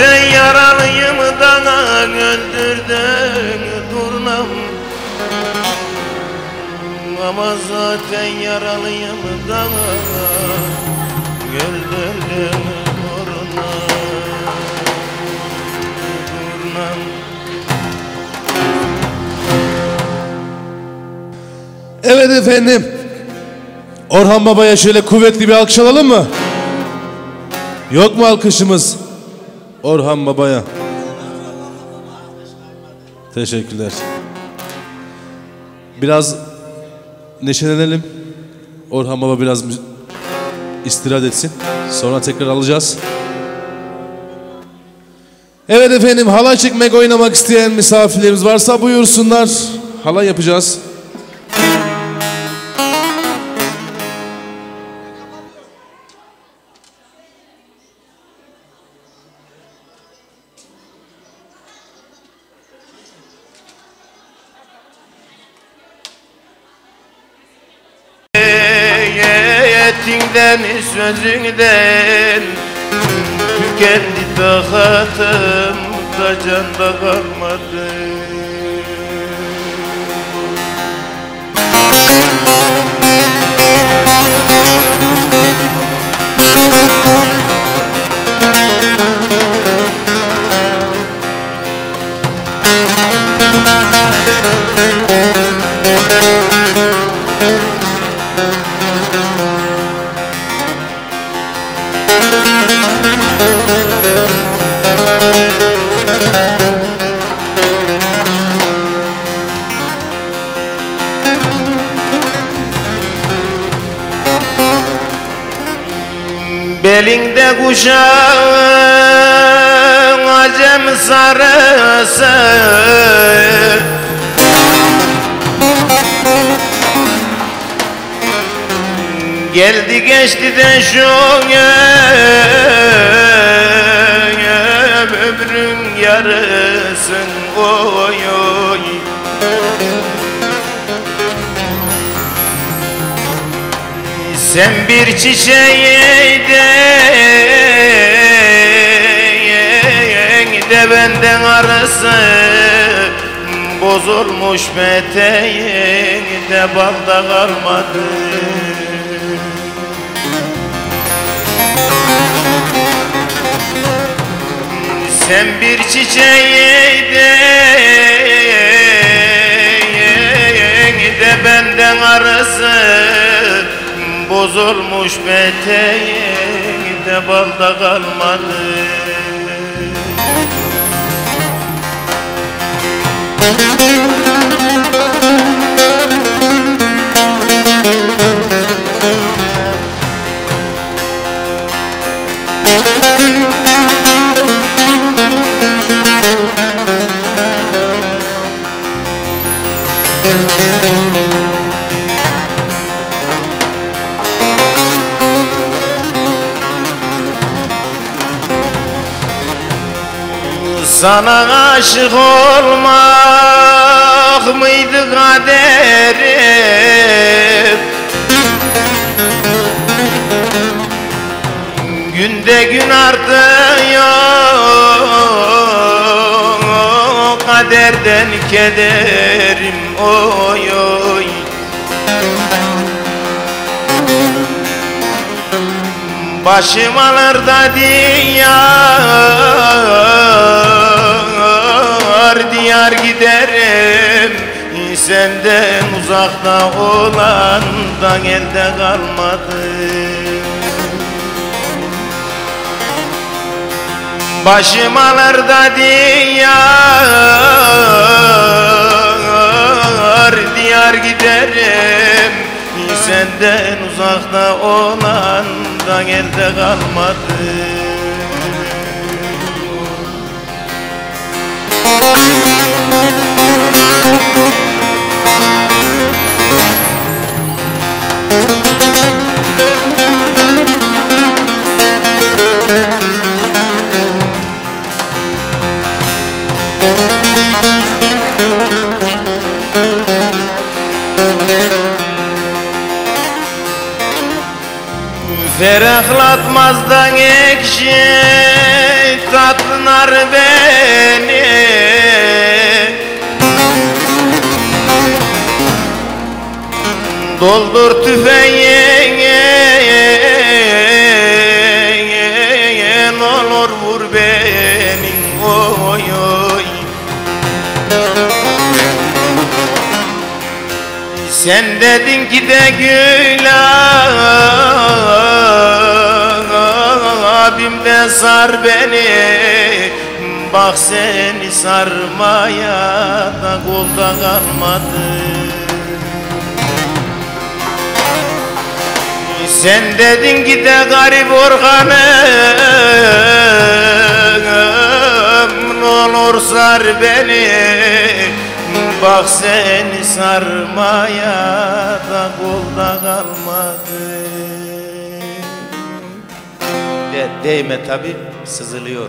Zaten yaralıyım dana öldürdün durnam Ama zaten yaralıyım dana öldürdün durnam Durnam Evet efendim. Orhan Baba'ya şöyle kuvvetli bir alkış alalım mı? Yok mu alkışımız? Orhan Baba'ya. Teşekkürler. Biraz neşelenelim. Orhan Baba biraz istirahat etsin. Sonra tekrar alacağız. Evet efendim halay çekmek oynamak isteyen misafirlerimiz varsa buyursunlar. Halay yapacağız. Etinden sözünden. Tükendi takatım da canda kalmadı Belinde kuşağın acem sarısı. Geldi geçti de şu ömrün yarısın oy Sen bir çiçeğiydin de benden arası Bozulmuş peteğin de balda kalmadı. Sen bir çiçeğiydin de benden arası Bozulmuş peteğin de balda kalmadı Sana aşık olmak mıydı kaderim? Günde gün artıyor Kaderden kederim oy oy Başım alır da diyar Diyar giderim. Senden uzakta olandan elde kalmadı. Başım alır da diyar Diyar giderim. Senden uzakta olan da elde kalmadı Ferahlatmazdan ekşi tatlınar beni. Doldur tüfeği olur vur beni. Oy oy. Sen dedin ki de gül abim de sar beni Bak seni sarmaya da kolda kalmadı. Sen dedin ki de garip organım Ne olur sar beni Bak seni sarmaya da kolda kalmadı Değme tabi sızılıyor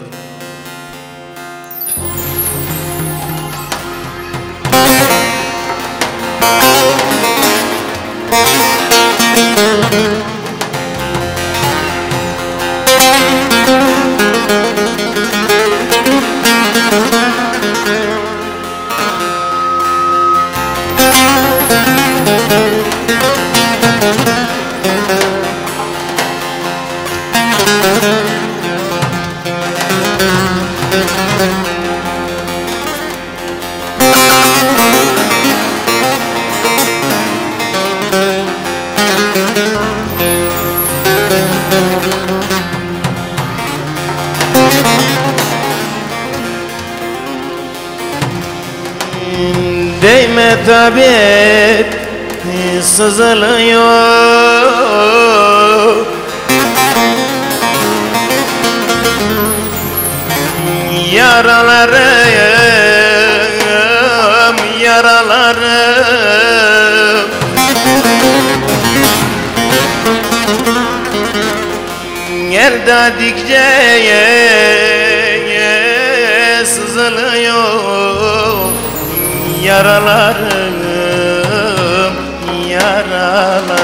Değme tabi sızılıyor. Yaralarım, yaralarım. Gel dedikçe sızılıyor Yaralarım, yaralarım.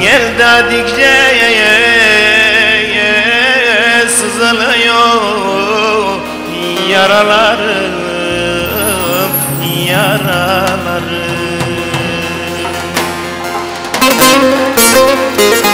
Gel dedikçe sızılıyor. Yaralarım, yaralarım. Dinmiyor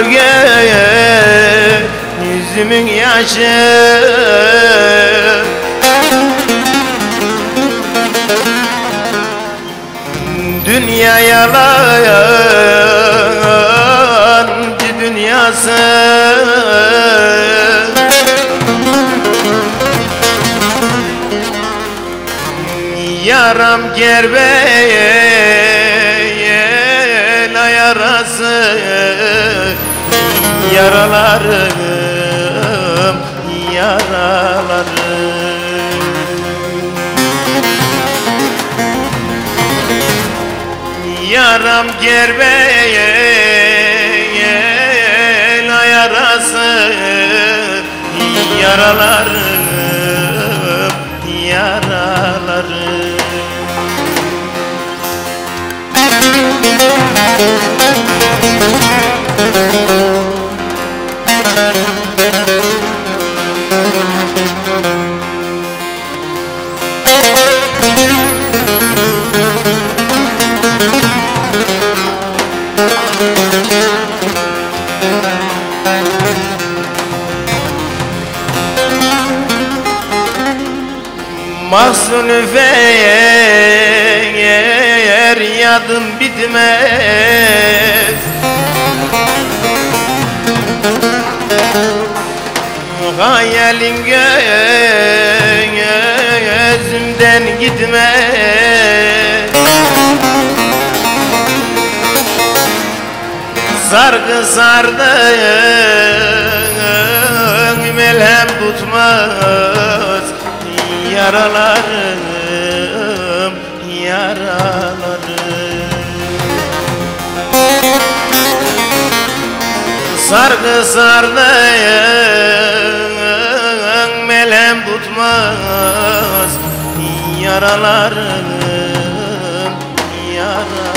göğe yüzümün yaşı. Dünya yalancı dünyası. Yaram gerbeyel yarası Yaralarım, yaralarım. Yaram gerbeyel yarası Yaralarım, Mahzun feyer yadım bitmez. Hayalin gözümden gitmez. Sargı sardı melhem tutmaz Yaralarım yaralarım. Sargı sardı melhem tutmaz. Yaralarım yaralarım.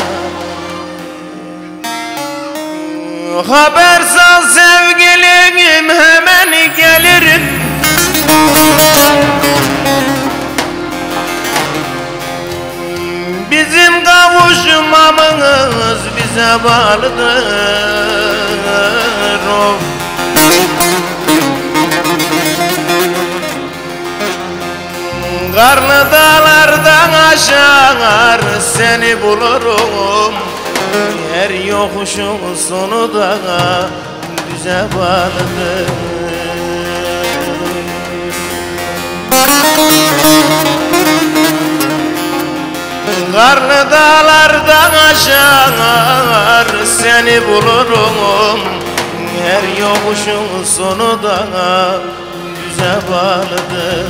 Haber sal sevgilim hemen gelirim Bizim kavuşmamız bize bağlıdır of. Karlı dağlardan aşağı seni bulurum. Her yokuşun sonu da bize bağlıdır Karlı dağlardan aşağı seni bulurum. Her yokuşun sonu da düze bağlıdır.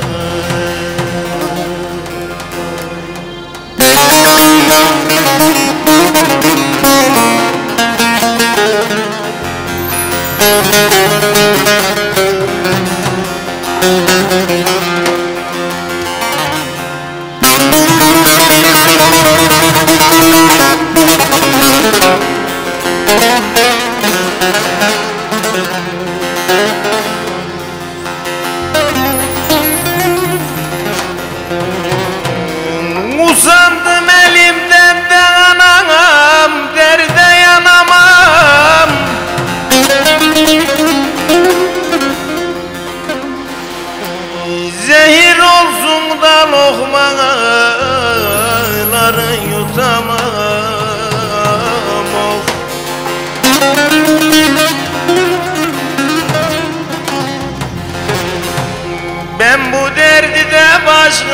Usandım lokmaları yutamam of. Ben bu derdi de başkasına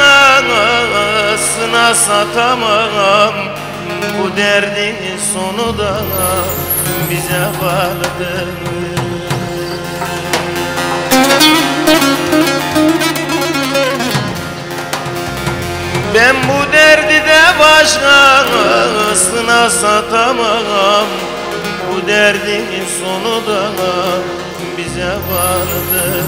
satamam Bu derdin sonu da bize bağlıdır Ben bu derdi de başkasına satamam. Bu derdin sonu da bize vardır